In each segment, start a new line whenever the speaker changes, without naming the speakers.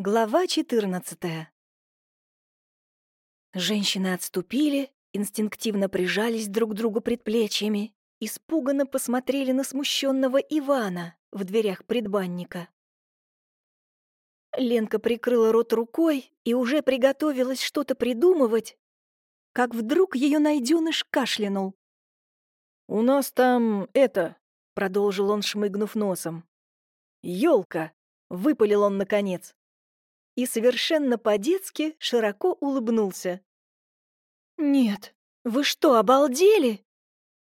Глава 14 Женщины отступили, инстинктивно прижались друг к другу предплечьями, испуганно посмотрели на смущенного Ивана в дверях предбанника. Ленка прикрыла рот рукой и уже приготовилась что-то придумывать, как вдруг ее найденыш кашлянул.
«У нас там это...»
— продолжил он, шмыгнув носом.
«Елка!» — выпалил он наконец
и совершенно по-детски широко улыбнулся. «Нет, вы что, обалдели?»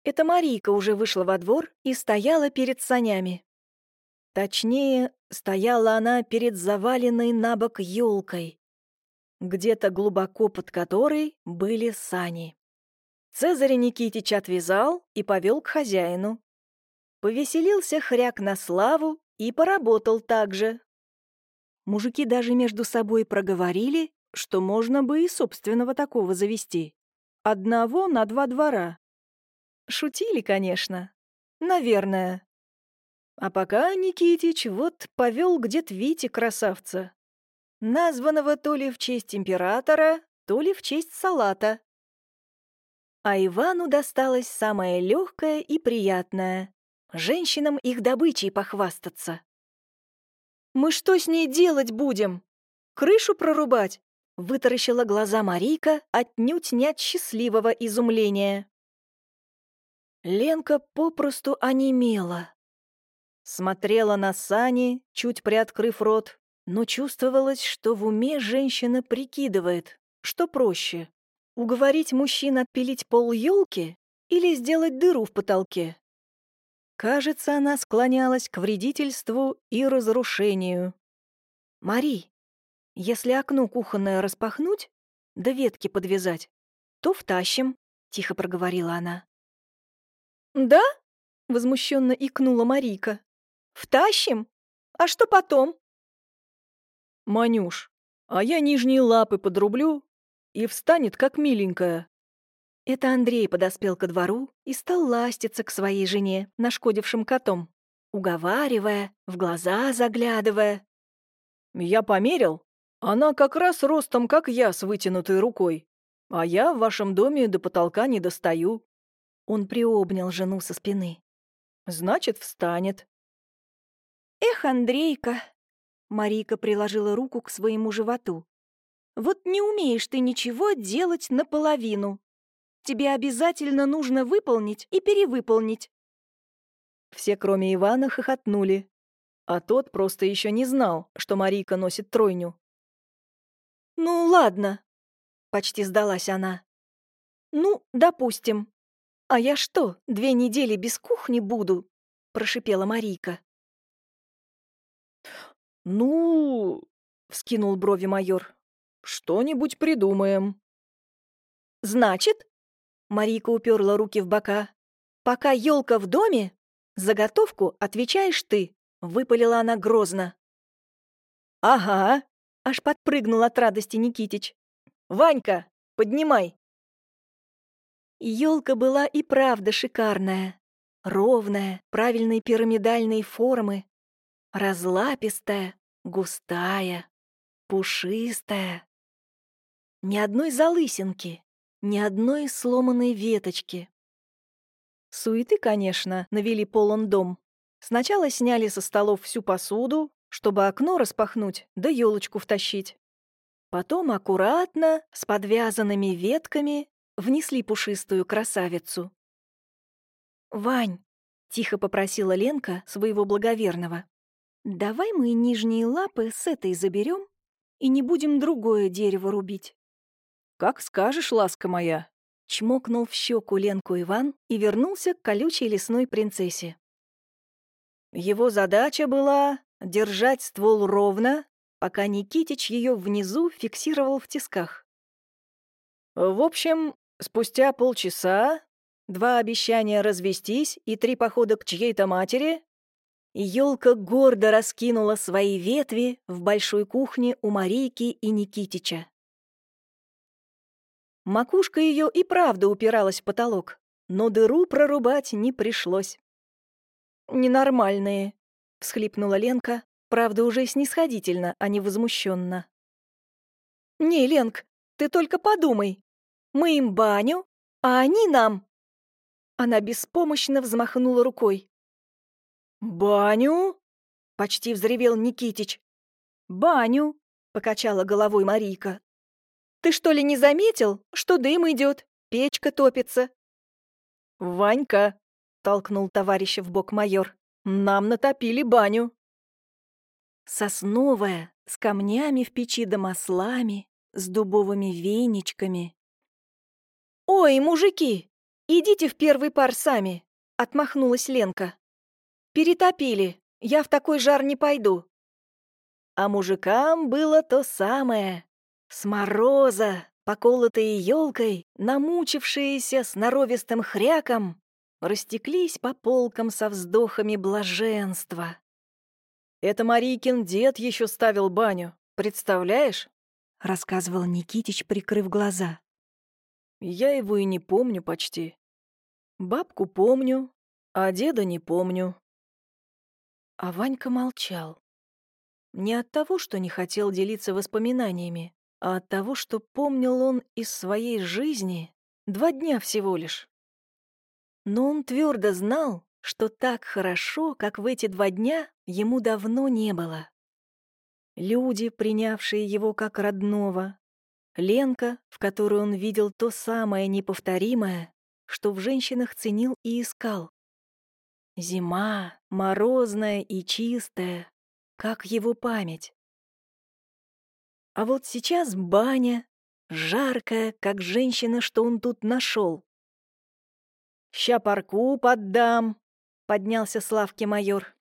Это Марийка уже вышла во двор и стояла перед санями. Точнее, стояла она перед заваленной на бок елкой, где-то глубоко под которой были сани. Цезарь Никитич отвязал и повел к хозяину. Повеселился хряк на славу и поработал так же, Мужики даже между собой проговорили, что можно бы и собственного такого завести. Одного на два двора. Шутили, конечно. Наверное. А пока Никитич вот повел где-то Вити красавца, названного то ли в честь императора, то ли в честь салата. А Ивану досталось самое легкое и приятное — женщинам их добычей похвастаться. «Мы что с ней делать будем? Крышу прорубать?» — вытаращила глаза Марийка отнюдь не от счастливого изумления. Ленка попросту онемела. Смотрела на сани, чуть приоткрыв рот, но чувствовалось, что в уме женщина прикидывает, что проще — уговорить мужчин отпилить пол елки или сделать дыру в потолке. Кажется, она склонялась к вредительству и разрушению. «Мари, если окно кухонное распахнуть, да ветки подвязать, то втащим», — тихо проговорила она. «Да?» — возмущенно икнула Марийка. «Втащим? А что потом?»
«Манюш, а я нижние лапы подрублю, и встанет как миленькая»,
это Андрей подоспел ко двору и стал ластиться к своей жене, нашкодившим котом, уговаривая, в глаза заглядывая.
«Я померил. Она как раз ростом, как я, с вытянутой рукой. А я в вашем доме до потолка не достаю».
Он приобнял жену со спины.
«Значит, встанет».
«Эх, Андрейка!» Марика приложила руку к своему животу. «Вот не умеешь ты ничего делать наполовину тебе обязательно нужно выполнить и перевыполнить».
Все, кроме Ивана, хохотнули, а тот просто еще не знал, что Марийка носит тройню.
«Ну, ладно», — почти сдалась она. «Ну, допустим. А я что, две недели без кухни буду?» — прошипела Марийка.
«Ну...» — вскинул брови майор. «Что-нибудь придумаем».
«Значит, Марийка уперла руки в бока. «Пока елка в доме, заготовку отвечаешь ты», — выпалила она грозно.
«Ага», —
аж подпрыгнул от радости Никитич.
«Ванька, поднимай!»
Елка была и правда шикарная. Ровная, правильной пирамидальной формы. Разлапистая, густая, пушистая. Ни одной залысинки, ни одной сломанной веточки. Суеты, конечно, навели полон дом. Сначала сняли со столов всю посуду, чтобы окно распахнуть, да елочку втащить. Потом аккуратно, с подвязанными ветками, внесли пушистую красавицу. «Вань», — тихо попросила Ленка своего благоверного, «давай мы нижние лапы с этой заберем и не будем другое дерево рубить».
«Как скажешь, ласка моя!»
Чмокнул в щеку Ленку Иван и вернулся к колючей лесной принцессе. Его задача была держать ствол ровно, пока Никитич ее внизу фиксировал в тисках.
В общем, спустя полчаса, два обещания развестись и три похода к чьей-то матери,
елка гордо раскинула свои ветви в большой кухне у Марийки и Никитича. Макушка ее и правда упиралась в потолок, но дыру прорубать не пришлось. «Ненормальные», — всхлипнула Ленка, правда, уже снисходительно, а не возмущенно. «Не, Ленк, ты только подумай. Мы им баню, а они нам...» Она беспомощно взмахнула рукой.
«Баню?» — почти взревел Никитич.
«Баню», — покачала головой Марийка. «Ты что ли не заметил, что дым идет, печка топится?»
«Ванька», — толкнул товарища в бок майор, — «нам натопили баню».
Сосновая, с камнями в печи да маслами, с дубовыми веничками. «Ой, мужики, идите в первый пар сами», — отмахнулась Ленка. «Перетопили, я в такой жар не пойду». А мужикам было то самое. С мороза, поколотые елкой, намучившиеся сноровистым хряком, растеклись по полкам со вздохами блаженства.
«Это Марийкин дед еще ставил баню, представляешь?»
— рассказывал Никитич, прикрыв глаза.
«Я его и не помню почти. Бабку помню, а деда не помню».
А Ванька молчал. Не от того, что не хотел делиться воспоминаниями, а от того, что помнил он из своей жизни два дня всего лишь. Но он твердо знал, что так хорошо, как в эти два дня, ему давно не было. Люди, принявшие его как родного, Ленка, в которой он видел то самое неповторимое, что в женщинах ценил и искал. Зима, морозная и чистая, как его память. А вот сейчас баня, жаркая, как женщина, что он тут нашел. «Ща парку поддам», — поднялся с майор.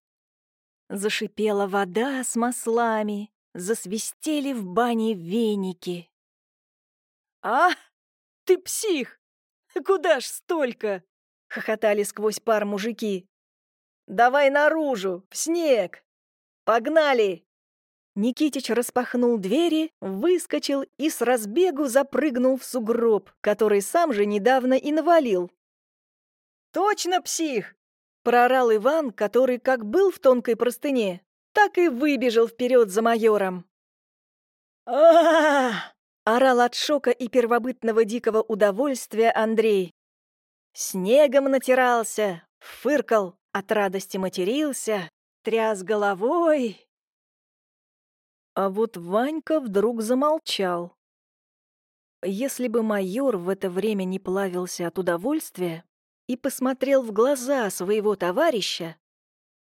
Зашипела вода с маслами, засвистели в бане веники.
«А, ты псих! Куда ж столько?» — хохотали сквозь пар мужики. «Давай наружу, в снег! Погнали!»
Никитич распахнул двери, выскочил и с разбегу запрыгнул в сугроб, который сам же недавно и навалил.
«Точно псих!»
— проорал Иван, который как был в тонкой простыне, так и выбежал вперед за майором.
а,
орал от шока и первобытного дикого удовольствия Андрей. Снегом натирался, фыркал, от радости матерился, тряс головой. А вот Ванька вдруг замолчал. Если бы майор в это время не плавился от удовольствия и посмотрел в глаза своего товарища,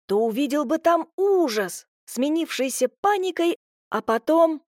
то увидел бы там ужас, сменившийся паникой, а потом